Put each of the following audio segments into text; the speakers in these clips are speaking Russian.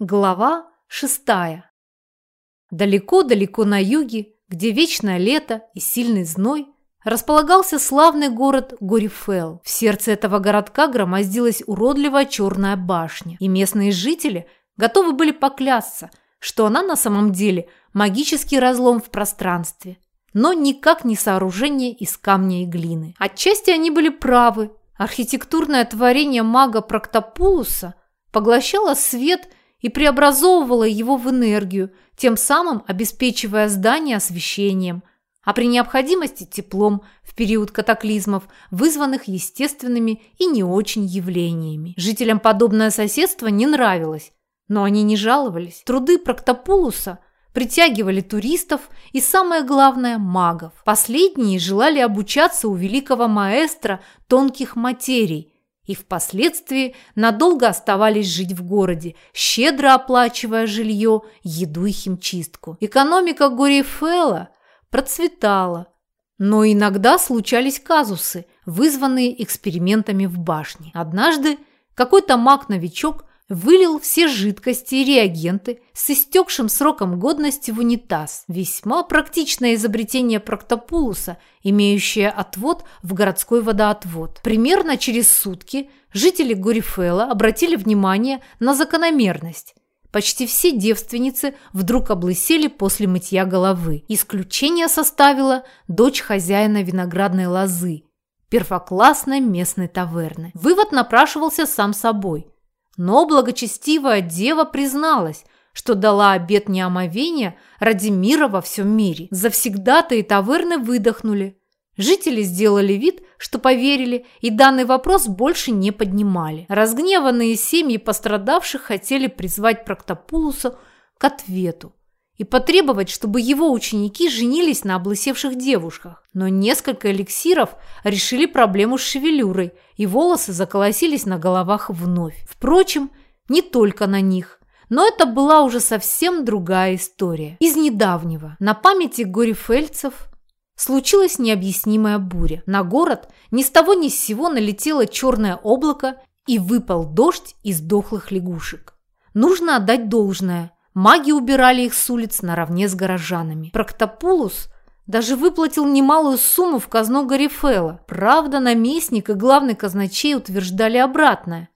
Глава шестая. Далеко-далеко на юге, где вечное лето и сильный зной, располагался славный город Горифел. В сердце этого городка громоздилась уродливая черная башня, и местные жители готовы были поклясться, что она на самом деле магический разлом в пространстве, но никак не сооружение из камня и глины. Отчасти они были правы. Архитектурное творение мага Проктопулуса поглощало свет и преобразовывала его в энергию, тем самым обеспечивая здание освещением, а при необходимости теплом в период катаклизмов, вызванных естественными и не очень явлениями. Жителям подобное соседство не нравилось, но они не жаловались. Труды Проктопулуса притягивали туристов и, самое главное, магов. Последние желали обучаться у великого маэстро тонких материй – и впоследствии надолго оставались жить в городе, щедро оплачивая жилье, еду и химчистку. Экономика Горифела процветала, но иногда случались казусы, вызванные экспериментами в башне. Однажды какой-то маг-новичок вылил все жидкости и реагенты с истекшим сроком годности в унитаз. Весьма практичное изобретение Проктопулуса, имеющее отвод в городской водоотвод. Примерно через сутки жители Горифела обратили внимание на закономерность. Почти все девственницы вдруг облысели после мытья головы. Исключение составила дочь хозяина виноградной лозы, первоклассной местной таверны. Вывод напрашивался сам собой – но благочестивая дева призналась, что дала обет неомовения ради мира во всем мире. Завсегда-то и таверны выдохнули. Жители сделали вид, что поверили, и данный вопрос больше не поднимали. Разгневанные семьи пострадавших хотели призвать Проктопулуса к ответу и потребовать, чтобы его ученики женились на облысевших девушках. Но несколько эликсиров решили проблему с шевелюрой, и волосы заколосились на головах вновь. Впрочем, не только на них. Но это была уже совсем другая история. Из недавнего. На памяти горефельцев случилась необъяснимая буря. На город ни с того ни с сего налетело черное облако и выпал дождь из дохлых лягушек. Нужно отдать должное – Маги убирали их с улиц наравне с горожанами. Проктопулус даже выплатил немалую сумму в казну Гарифела. Правда, наместник и главный казначей утверждали обратное.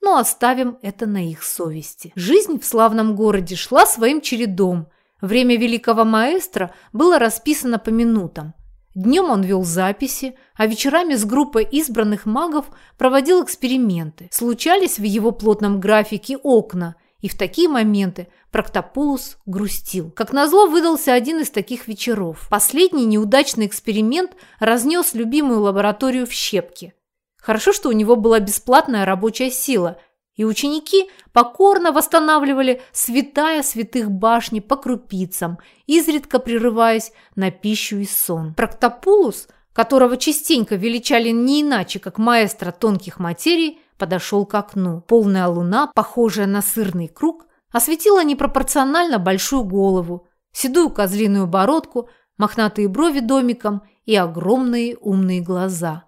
Но оставим это на их совести. Жизнь в славном городе шла своим чередом. Время великого маэстро было расписано по минутам. Днем он вел записи, а вечерами с группой избранных магов проводил эксперименты. Случались в его плотном графике окна – и в такие моменты Проктопулус грустил. Как назло выдался один из таких вечеров. Последний неудачный эксперимент разнес любимую лабораторию в щепки. Хорошо, что у него была бесплатная рабочая сила, и ученики покорно восстанавливали святая святых башни по крупицам, изредка прерываясь на пищу и сон. Проктопулус, которого частенько величали не иначе, как маэстро тонких материй, подошел к окну. Полная луна, похожая на сырный круг, осветила непропорционально большую голову, седую козлиную бородку, мохнатые брови домиком и огромные умные глаза.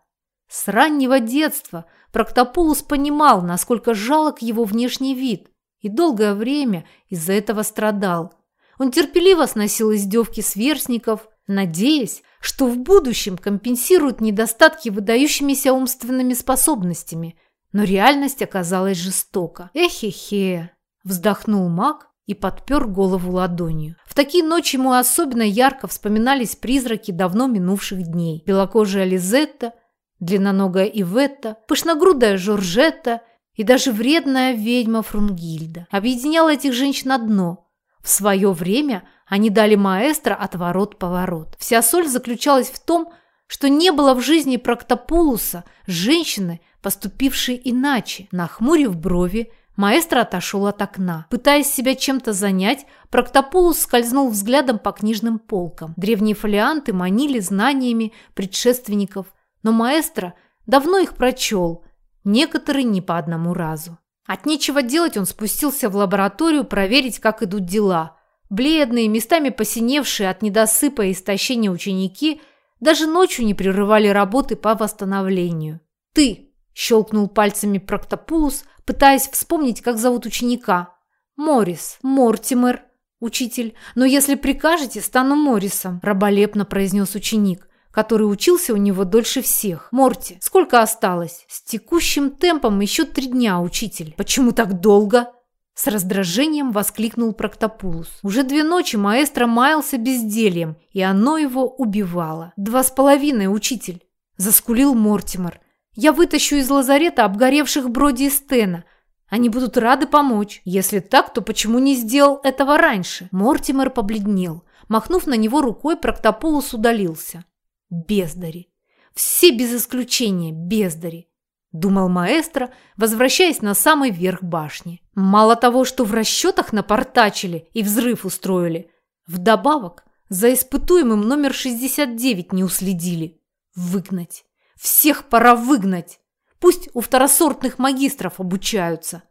С раннего детства Проктопулус понимал, насколько жалок его внешний вид, и долгое время из-за этого страдал. Он терпеливо сносил издевки сверстников, надеясь, что в будущем компенсирует недостатки выдающимися умственными способностями – но реальность оказалась жестока. Эхе-хе, вздохнул маг и подпер голову ладонью. В такие ночи ему особенно ярко вспоминались призраки давно минувших дней. Белокожая Лизетта, длинноногая Иветта, пышногрудая Жоржетта и даже вредная ведьма Фрунгильда. Объединяло этих женщин одно – в свое время они дали маэстро отворот-поворот. Вся соль заключалась в том, что не было в жизни Проктопулуса женщины, поступившей иначе. Нахмурив брови, маэстро отошел от окна. Пытаясь себя чем-то занять, Проктопулус скользнул взглядом по книжным полкам. Древние фолианты манили знаниями предшественников, но маэстро давно их прочел, некоторые не по одному разу. От нечего делать он спустился в лабораторию проверить, как идут дела. Бледные, местами посиневшие от недосыпа и истощения ученики – даже ночью не прерывали работы по восстановлению. «Ты!» – щелкнул пальцами Проктопулус, пытаясь вспомнить, как зовут ученика. Морис. Мортимер. Учитель. Но если прикажете, стану Морисом, раболепно произнес ученик который учился у него дольше всех. Морти, сколько осталось? С текущим темпом еще три дня, учитель. Почему так долго? С раздражением воскликнул Проктопулус. Уже две ночи маэстро маялся бездельем, и оно его убивало. «Два с половиной, учитель!» – заскулил Мортимер. «Я вытащу из лазарета обгоревших Броди и Стена. Они будут рады помочь. Если так, то почему не сделал этого раньше?» Мортимер побледнел. Махнув на него рукой, Проктопулус удалился. «Бездари! Все без исключения бездари!» – думал маэстро, возвращаясь на самый верх башни. Мало того, что в расчетах напортачили и взрыв устроили, вдобавок за испытуемым номер 69 не уследили. Выгнать. Всех пора выгнать. Пусть у второсортных магистров обучаются,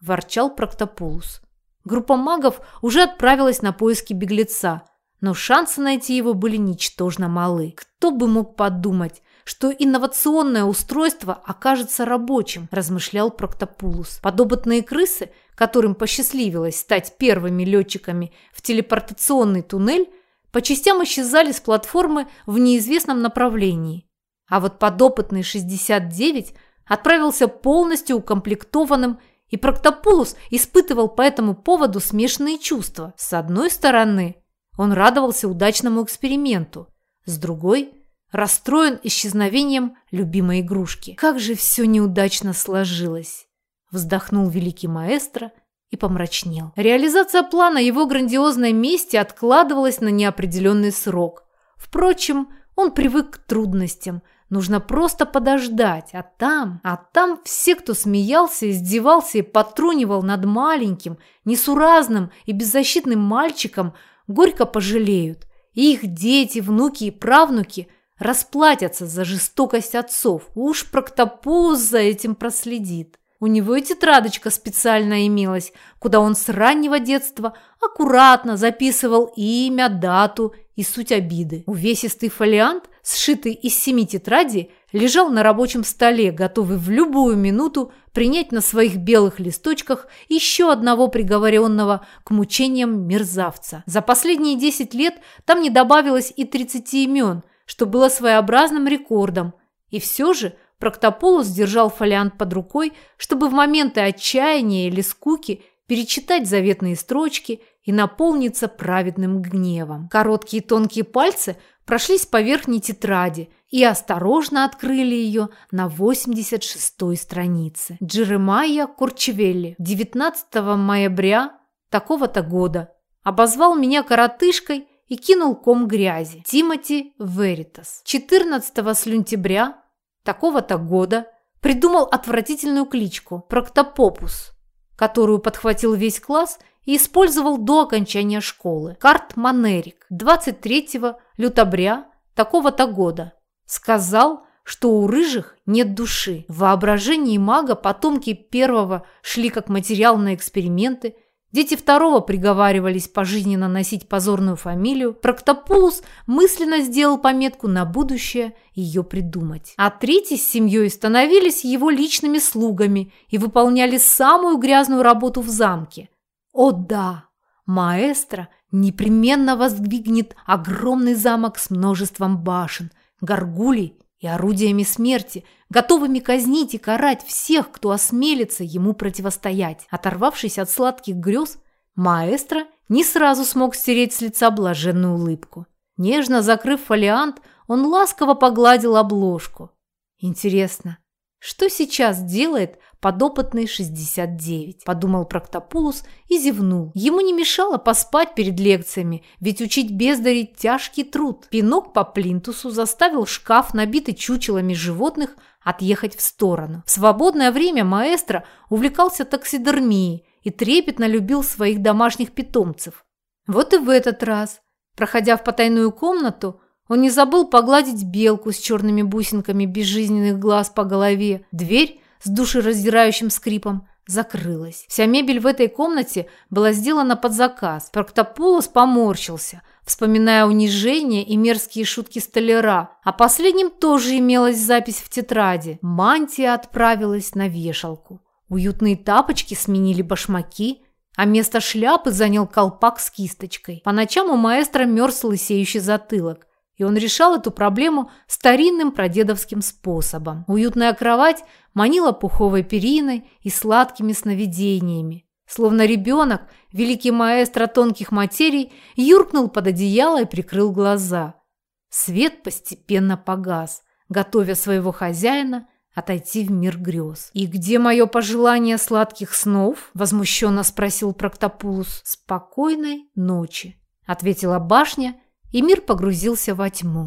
ворчал Проктополус. Группа магов уже отправилась на поиски беглеца, но шансы найти его были ничтожно малы. Кто бы мог подумать, что инновационное устройство окажется рабочим, размышлял Проктопулус. Подопытные крысы, которым посчастливилось стать первыми летчиками в телепортационный туннель, по частям исчезали с платформы в неизвестном направлении. А вот подопытный 69 отправился полностью укомплектованным и Проктопулус испытывал по этому поводу смешанные чувства. С одной стороны, он радовался удачному эксперименту, с другой расстроен исчезновением любимой игрушки. Как же все неудачно сложилось! Вздохнул великий маэстро и помрачнел. Реализация плана его грандиозной мести откладывалась на неопределенный срок. Впрочем, он привык к трудностям. Нужно просто подождать, а там, а там все, кто смеялся, издевался и потрунивал над маленьким, несуразным и беззащитным мальчиком, горько пожалеют. И их дети, внуки и правнуки расплатятся за жестокость отцов. Уж Проктополус за этим проследит. У него и тетрадочка специально имелась, куда он с раннего детства аккуратно записывал имя, дату и суть обиды. Увесистый фолиант, сшитый из семи тетрадей, лежал на рабочем столе, готовый в любую минуту принять на своих белых листочках еще одного приговоренного к мучениям мерзавца. За последние десять лет там не добавилось и 30 имен – что было своеобразным рекордом. И все же Проктополус держал фолиант под рукой, чтобы в моменты отчаяния или скуки перечитать заветные строчки и наполниться праведным гневом. Короткие тонкие пальцы прошлись по верхней тетради и осторожно открыли ее на 86-й странице. Джеремайя Курчевелли, 19 ноября такого-то года, обозвал меня коротышкой и кинул ком грязи. Тимоти Веритас. 14 слюнтября такого-то года придумал отвратительную кличку Проктопопус, которую подхватил весь класс и использовал до окончания школы. Карт Манерик. 23 лютабря такого-то года. Сказал, что у рыжих нет души. В воображении мага потомки первого шли как материал на эксперименты – Дети второго приговаривались пожизненно носить позорную фамилию. Проктопулус мысленно сделал пометку на будущее ее придумать. А третий с семьей становились его личными слугами и выполняли самую грязную работу в замке. О да, маэстро непременно воздвигнет огромный замок с множеством башен, горгулей и орудиями смерти, готовыми казнить и карать всех, кто осмелится ему противостоять. Оторвавшись от сладких грез, маэстро не сразу смог стереть с лица блаженную улыбку. Нежно закрыв фолиант, он ласково погладил обложку. Интересно, что сейчас делает подопытный 69, подумал Проктопулус и зевнул. Ему не мешало поспать перед лекциями, ведь учить бездари – тяжкий труд. Пинок по плинтусу заставил шкаф, набитый чучелами животных, отъехать в сторону. В свободное время маэстро увлекался таксидермией и трепетно любил своих домашних питомцев. Вот и в этот раз, проходя в потайную комнату, он не забыл погладить белку с черными бусинками безжизненных глаз по голове. Дверь с душераздирающим скрипом закрылась. Вся мебель в этой комнате была сделана под заказ. Проктополос поморщился, вспоминая унижение и мерзкие шутки столяра. А последним тоже имелась запись в тетради. Мантия отправилась на вешалку. Уютные тапочки сменили башмаки, а место шляпы занял колпак с кисточкой. По ночам у маэстро мерз лысеющий затылок, и он решал эту проблему старинным прадедовским способом. Уютная кровать манила пуховой периной и сладкими сновидениями. Словно ребенок, великий маэстро тонких материй юркнул под одеяло и прикрыл глаза. Свет постепенно погас, готовя своего хозяина отойти в мир грез. «И где мое пожелание сладких снов?» – возмущенно спросил Проктопулус. «Спокойной ночи», – ответила башня, и мир погрузился во тьму.